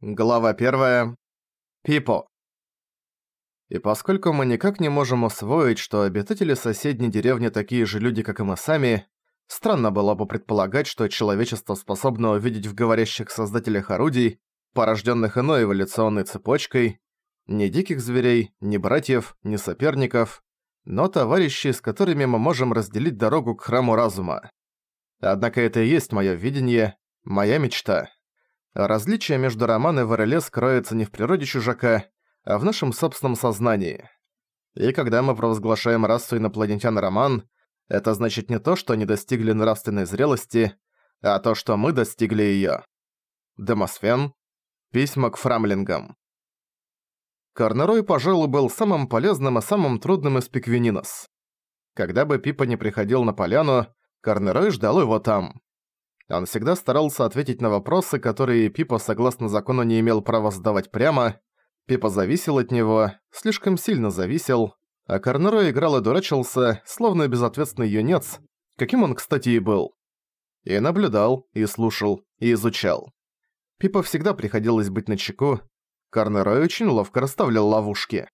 Глава 1. Пипо. И поскольку мы никак не можем усвоить, что обитатели соседней деревни такие же люди, как и мы сами, странно было бы предполагать, что человечество способно увидеть в говорящих создателях орудий, порожденных иной эволюционной цепочкой, ни диких зверей, ни братьев, ни соперников, но товарищей, с которыми мы можем разделить дорогу к храму разума. Однако это и есть моё видение, моя мечта. Различие между Роман и Варелес кроется не в природе чужака, а в нашем собственном сознании. И когда мы провозглашаем расу инопланетян Роман, это значит не то, что они достигли нравственной зрелости, а то, что мы достигли её. Демосфен. Письма к фрамлингам. Корнерой, пожалуй, был самым полезным и самым трудным из пиквининос. Когда бы Пипа не приходил на поляну, Корнерой ждал его там. Он всегда старался ответить на вопросы, которые Пипа согласно закону не имел права задавать прямо. Пипа зависел от него, слишком сильно зависел, а Корнеро играл и дурачился, словно безответственный юнец, каким он, кстати, и был. И наблюдал, и слушал, и изучал. Пипа всегда приходилось быть начеку. Корнерой очень ловко расставлял ловушки.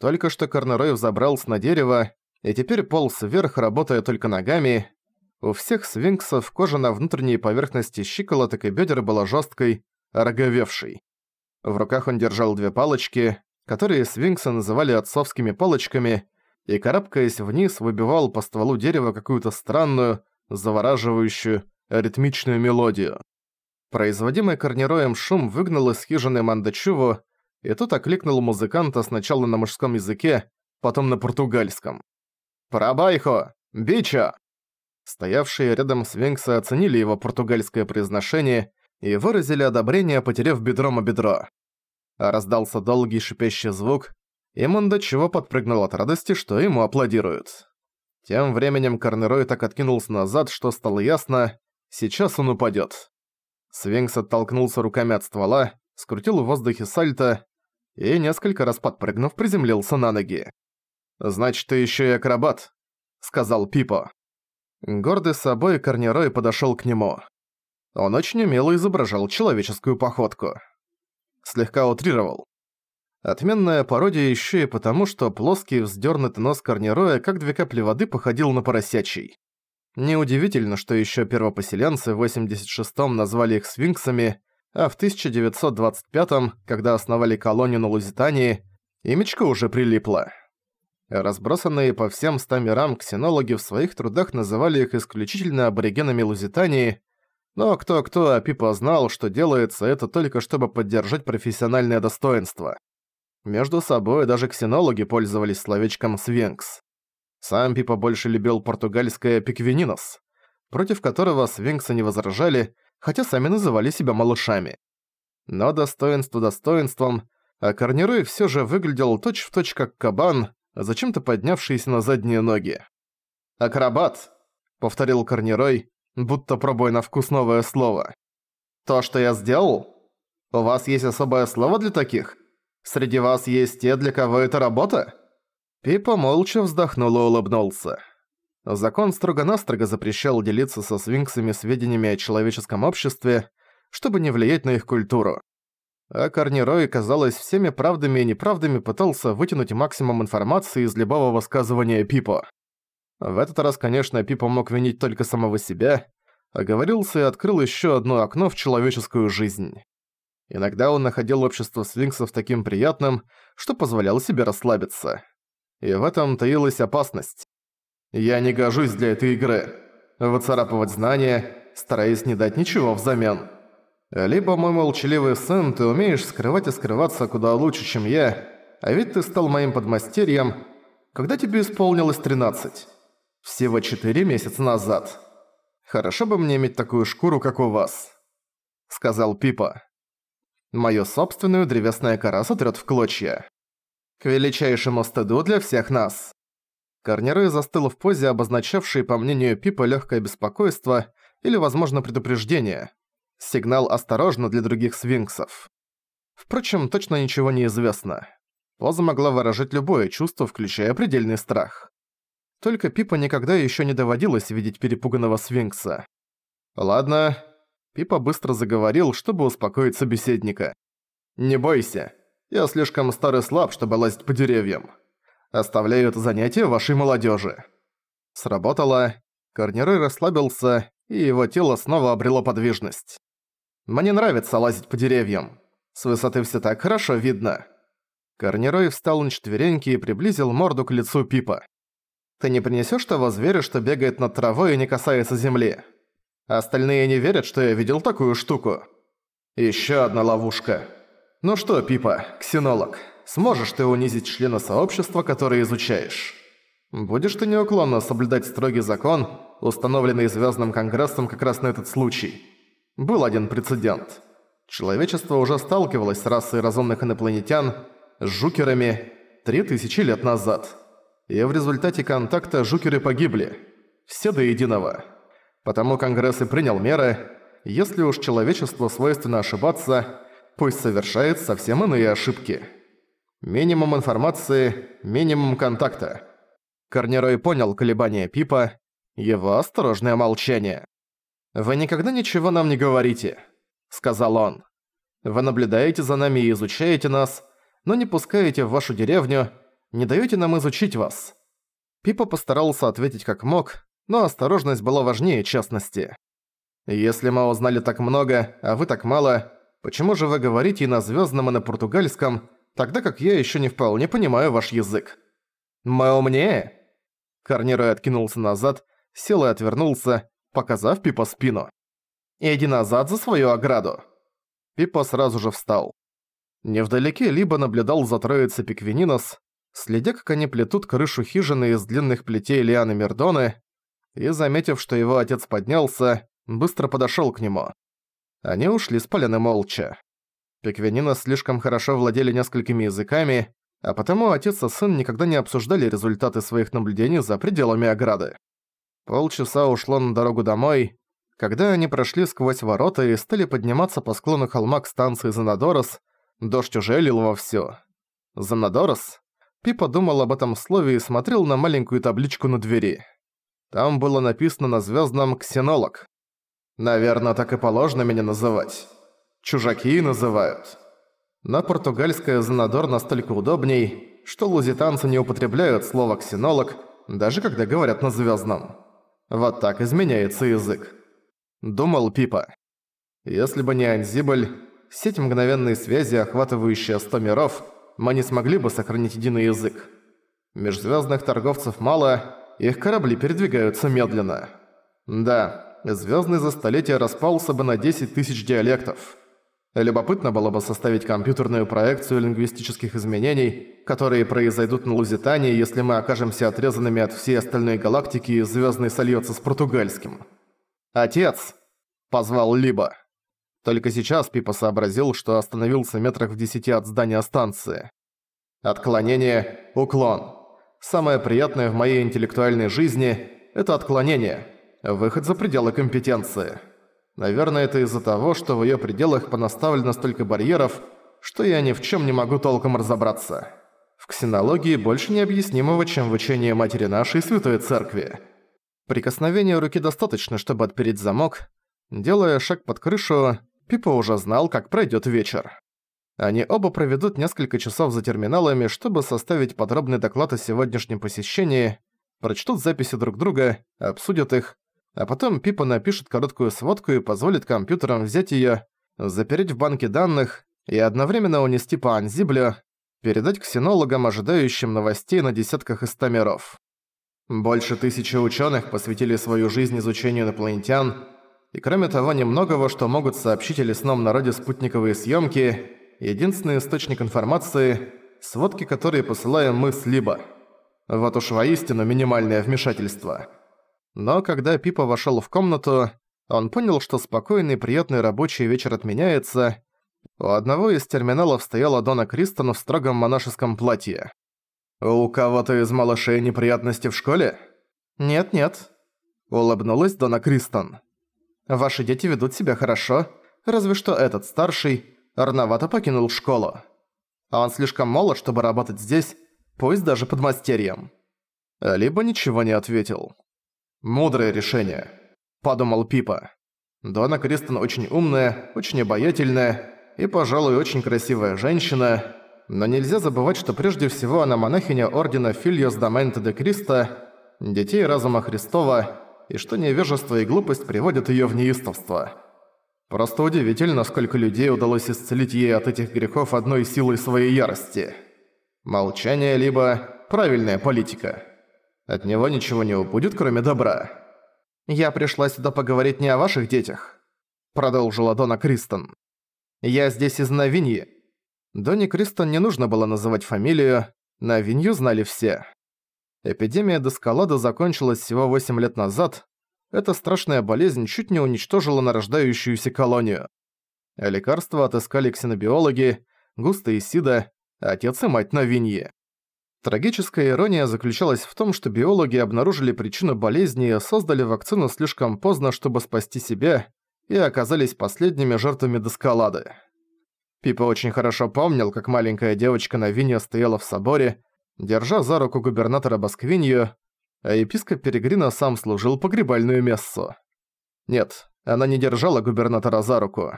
Только что Корнерой взобрался на дерево, и теперь полз вверх, работая только ногами, у всех свинксов кожа на внутренней поверхности щиколоток и бедер была жесткой, роговевшей. В руках он держал две палочки, которые свинксы называли отцовскими палочками, и, карабкаясь вниз, выбивал по стволу дерева какую-то странную, завораживающую, ритмичную мелодию. Производимый корнероем шум выгнал из хижины Мандачуву, и тут окликнул музыканта сначала на мужском языке, потом на португальском. «Парабайхо! Бича!» Стоявшие рядом свинксы оценили его португальское произношение и выразили одобрение, потеряв бедром о бедро. раздался долгий шипящий звук, и Мондо чего подпрыгнул от радости, что ему аплодируют. Тем временем Корнерой так откинулся назад, что стало ясно, сейчас он упадет. Свинкс оттолкнулся руками от ствола, скрутил в воздухе сальто и, несколько раз подпрыгнув, приземлился на ноги. «Значит, ты еще и акробат», — сказал Пипо. Гордый собой Корнерой подошёл к нему. Он очень умело изображал человеческую походку. Слегка утрировал. Отменная пародия ещё и потому, что плоский вздёрнутый нос Корнероя, как две капли воды, походил на поросячий. Неудивительно, что ещё первопоселенцы в 86-м назвали их свинксами, а в 1925-м, когда основали колонию на Лузитании, имечко уже прилипло. Разбросанные по всем ста мирам ксенологи в своих трудах называли их исключительно аборигенами Лузитании, но кто-кто, а Пипа знал, что делается это только чтобы поддержать профессиональное достоинство. Между собой даже ксенологи пользовались словечком «свинкс». Сам Пипа больше любил португальское «пиквининос», против которого свинксы не возражали, хотя сами называли себя малышами. Но достоинство достоинством, а Корнирой всё же выглядел точь-в-точь точь как кабан, зачем-то поднявшиеся на задние ноги. «Акробат!» — повторил Корнирой, будто пробуя на вкус новое слово. «То, что я сделал? У вас есть особое слово для таких? Среди вас есть те, для кого это работа?» Пипа молча вздохнул и улыбнулся. Закон строго-настрого запрещал делиться со свинксами сведениями о человеческом обществе, чтобы не влиять на их культуру а Корнирой, казалось, всеми правдами и неправдами пытался вытянуть максимум информации из любого высказывания Пипо. В этот раз, конечно, Пипо мог винить только самого себя, оговорился и открыл еще одно окно в человеческую жизнь. Иногда он находил общество свинксов таким приятным, что позволял себе расслабиться. И в этом таилась опасность. «Я не гожусь для этой игры. Выцарапывать знания, стараясь не дать ничего взамен». Либо, мой молчаливый сын, ты умеешь скрывать и скрываться куда лучше, чем я, а ведь ты стал моим подмастерьем, когда тебе исполнилось 13. Всего 4 месяца назад. Хорошо бы мне иметь такую шкуру, как у вас», — сказал Пипа. «Мою собственную древесная кора сотрёт в клочья. К величайшему стыду для всех нас». Корнеры застыл в позе, обозначавшей, по мнению Пипа, легкое беспокойство или, возможно, предупреждение. Сигнал «Осторожно» для других свинксов. Впрочем, точно ничего не известно. Поза могла выражать любое чувство, включая предельный страх. Только Пипа никогда еще не доводилось видеть перепуганного свинкса. «Ладно». Пипа быстро заговорил, чтобы успокоить собеседника. Не бойся, я слишком стар и слаб, чтобы лазить по деревьям. Оставляю это занятие вашей молодежи. Сработало. Корнирой расслабился, и его тело снова обрело подвижность. Мне нравится лазить по деревьям. С высоты все так хорошо видно. Корнирой встал на четвереньки и приблизил морду к лицу Пипа. «Ты не принесёшь того зверя, что бегает над травой и не касается земли? Остальные не верят, что я видел такую штуку. Ещё одна ловушка. Ну что, Пипа, ксенолог, сможешь ты унизить члена сообщества, который изучаешь? Будешь ты неуклонно соблюдать строгий закон, установленный Звёздным Конгрессом как раз на этот случай? Был один прецедент. Человечество уже сталкивалось с расой разумных инопланетян, с жукерами, три тысячи лет назад. И в результате контакта жукеры погибли. Все до единого. Потому Конгресс и принял меры, если уж человечеству свойственно ошибаться, пусть совершает совсем иные ошибки. Минимум информации, минимум контакта. Корнерой понял колебания Пипа, его осторожное молчание. «Вы никогда ничего нам не говорите», — сказал он. «Вы наблюдаете за нами и изучаете нас, но не пускаете в вашу деревню, не даёте нам изучить вас». Пипа постарался ответить как мог, но осторожность была важнее честности. «Если мы узнали так много, а вы так мало, почему же вы говорите и на звёздном, и на португальском, тогда как я ещё не вполне понимаю ваш язык?» «Мы умнее?» Корнирой откинулся назад, сел и отвернулся, показав Пипа спину. «Иди назад за свою ограду!» Пипа сразу же встал. Невдалеке либо наблюдал за троицей Пиквининос, следя, как они плетут крышу хижины из длинных плетей Лианы Мердоны, и, заметив, что его отец поднялся, быстро подошёл к нему. Они ушли с поляны молча. Пиквининос слишком хорошо владели несколькими языками, а потому отец и сын никогда не обсуждали результаты своих наблюдений за пределами ограды. Полчаса ушло на дорогу домой, когда они прошли сквозь ворота и стали подниматься по склону холма к станции Занадорос, Дождь уже лил вовсю. Занадорос? Пипа думал об этом слове и смотрел на маленькую табличку на двери. Там было написано на звездном «Ксенолог». Наверное, так и положено меня называть. Чужаки называют. На португальское «Занадор» настолько удобней, что лузитанцы не употребляют слово «ксенолог», даже когда говорят на звездном. Вот так изменяется язык. Думал Пипа. Если бы не Анзибль, сеть мгновенной связи, охватывающая 100 миров, мы не смогли бы сохранить единый язык. Межзвездных торговцев мало, их корабли передвигаются медленно. Да, звездный за столетие распался бы на 10 тысяч диалектов. Любопытно было бы составить компьютерную проекцию лингвистических изменений, которые произойдут на Лузитании, если мы окажемся отрезанными от всей остальной галактики и звездный сольется с португальским. «Отец!» – позвал Либо. Только сейчас Пипа сообразил, что остановился метрах в десяти от здания станции. Отклонение – уклон. Самое приятное в моей интеллектуальной жизни – это отклонение, выход за пределы компетенции. Наверное, это из-за того, что в её пределах понаставлено столько барьеров, что я ни в чём не могу толком разобраться. В ксенологии больше необъяснимого, чем в учении Матери Нашей Святой Церкви. Прикосновения руки достаточно, чтобы отпереть замок. Делая шаг под крышу, Пипа уже знал, как пройдет вечер. Они оба проведут несколько часов за терминалами, чтобы составить подробный доклад о сегодняшнем посещении, прочтут записи друг друга, обсудят их, а потом Пипа напишет короткую сводку и позволит компьютерам взять её, запереть в банке данных и одновременно унести по Анзиблю, передать ксенологам, ожидающим новостей на десятках миров. Больше тысячи ученых посвятили свою жизнь изучению инопланетян, и кроме того немногого, что могут сообщить о лесном народе спутниковые съемки, единственный источник информации – сводки, которые посылаем мы с Либо. Вот уж воистину минимальное вмешательство. Но когда Пипа вошел в комнату, он понял, что спокойный приятный рабочий вечер отменяется. У одного из терминалов стояла Дона Кристон в строгом монашеском платье. «У кого-то из малышей неприятности в школе?» «Нет-нет», — улыбнулась Дона Кристон. Ваши дети ведут себя хорошо, разве что этот старший рановато покинул школу. А он слишком молод, чтобы работать здесь, пусть даже под мастерьем. Либо ничего не ответил. «Мудрое решение», — подумал Пипа. Дона Кристен очень умная, очень обаятельная и, пожалуй, очень красивая женщина, но нельзя забывать, что прежде всего она монахиня Ордена Фильос Доменте де Криста, детей разума Христова, и что невежество и глупость приводят её в неистовство. Просто удивительно, сколько людей удалось исцелить ей от этих грехов одной силой своей ярости. Молчание либо правильная политика. От него ничего не убудет, кроме добра. «Я пришла сюда поговорить не о ваших детях», — продолжила Дона Кристон. «Я здесь из Новиньи». Доне Кристон не нужно было называть фамилию, Новинью знали все. Эпидемия Дескалада закончилась всего 8 лет назад. Эта страшная болезнь чуть не уничтожила нарождающуюся колонию. Лекарства отыскали ксенобиологи, Густа и Сида, отец и мать Новиньи. Трагическая ирония заключалась в том, что биологи обнаружили причину болезни и создали вакцину слишком поздно, чтобы спасти себя, и оказались последними жертвами Дескалады. Пипа очень хорошо помнил, как маленькая девочка на Вине стояла в соборе, держа за руку губернатора Басквинью, а епископ Перегрина сам служил погребальную мессу. Нет, она не держала губернатора за руку.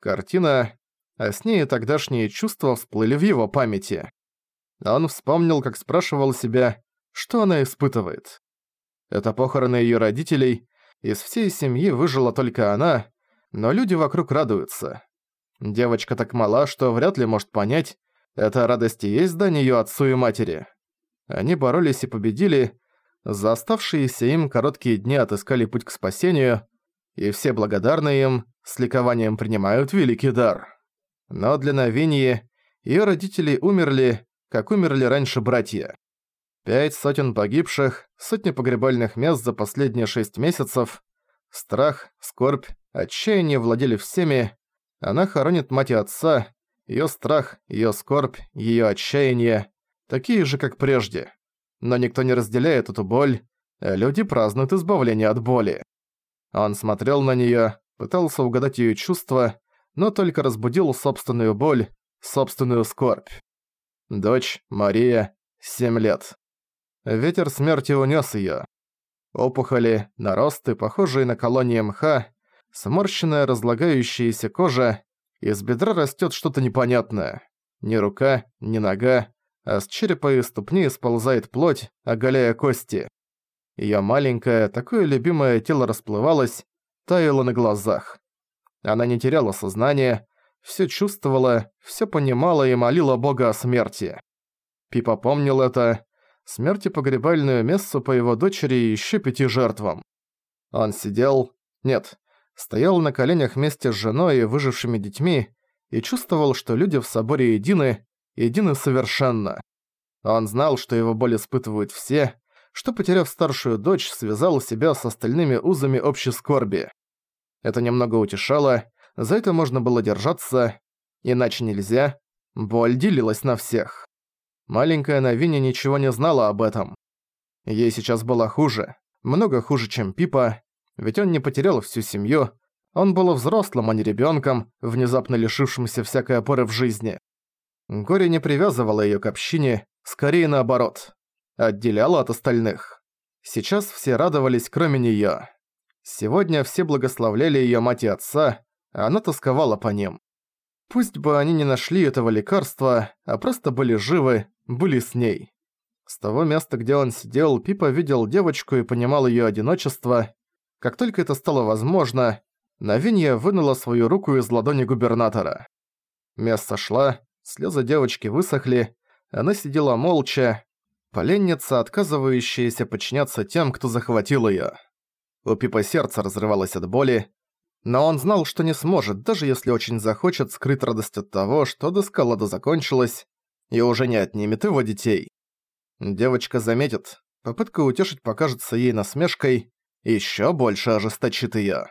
Картина, а с ней тогдашние чувства всплыли в его памяти. Он вспомнил, как спрашивал себя, что она испытывает. Это похороны её родителей, из всей семьи выжила только она, но люди вокруг радуются. Девочка так мала, что вряд ли может понять, это радость и есть дань её отцу и матери. Они боролись и победили, за оставшиеся им короткие дни отыскали путь к спасению, и все благодарны им, с ликованием принимают великий дар. Но для Новиньи её родители умерли, как умерли раньше братья. Пять сотен погибших, сотни погребальных мест за последние шесть месяцев, страх, скорбь, отчаяние владели всеми, она хоронит мать и отца, её страх, её скорбь, её отчаяние, такие же, как прежде. Но никто не разделяет эту боль, люди празднуют избавление от боли. Он смотрел на неё, пытался угадать её чувства, но только разбудил собственную боль, собственную скорбь. Дочь, Мария, семь лет. Ветер смерти унес её. Опухоли, наросты, похожие на колонии мха, сморщенная разлагающаяся кожа, из бедра растёт что-то непонятное. Ни рука, ни нога, а с черепа и ступни сползает плоть, оголяя кости. Её маленькое, такое любимое тело расплывалось, таяло на глазах. Она не теряла сознание, всё чувствовала, всё понимала и молила Бога о смерти. Пипа помнил это, смерти погребальную мессу по его дочери и ещё пяти жертвам. Он сидел... Нет, стоял на коленях вместе с женой и выжившими детьми и чувствовал, что люди в соборе едины, едины совершенно. Он знал, что его боль испытывают все, что, потеряв старшую дочь, связал себя с остальными узами общей скорби. Это немного утешало, за это можно было держаться, иначе нельзя, боль делилась на всех. Маленькая Навиня ничего не знала об этом. Ей сейчас было хуже, много хуже, чем Пипа, ведь он не потерял всю семью, он был взрослым, а не ребенком, внезапно лишившимся всякой опоры в жизни. Горе не привязывало ее к общине, скорее наоборот. Отделяло от остальных. Сейчас все радовались, кроме нее. Сегодня все благословляли ее мать и отца, она тосковала по ним. Пусть бы они не нашли этого лекарства, а просто были живы, были с ней. С того места, где он сидел, Пипа видел девочку и понимал ее одиночество, как только это стало возможно, Навинья вынула свою руку из ладони губернатора. Место шла, слезы девочки высохли, она сидела молча, поленница, отказывающаяся подчиняться тем, кто захватил её. У Пипа сердце разрывалось от боли, но он знал, что не сможет, даже если очень захочет скрыть радость от того, что доскалада закончилась и уже не отнимет его детей. Девочка заметит, попытка утешить покажется ей насмешкой, ещё больше ожесточит её.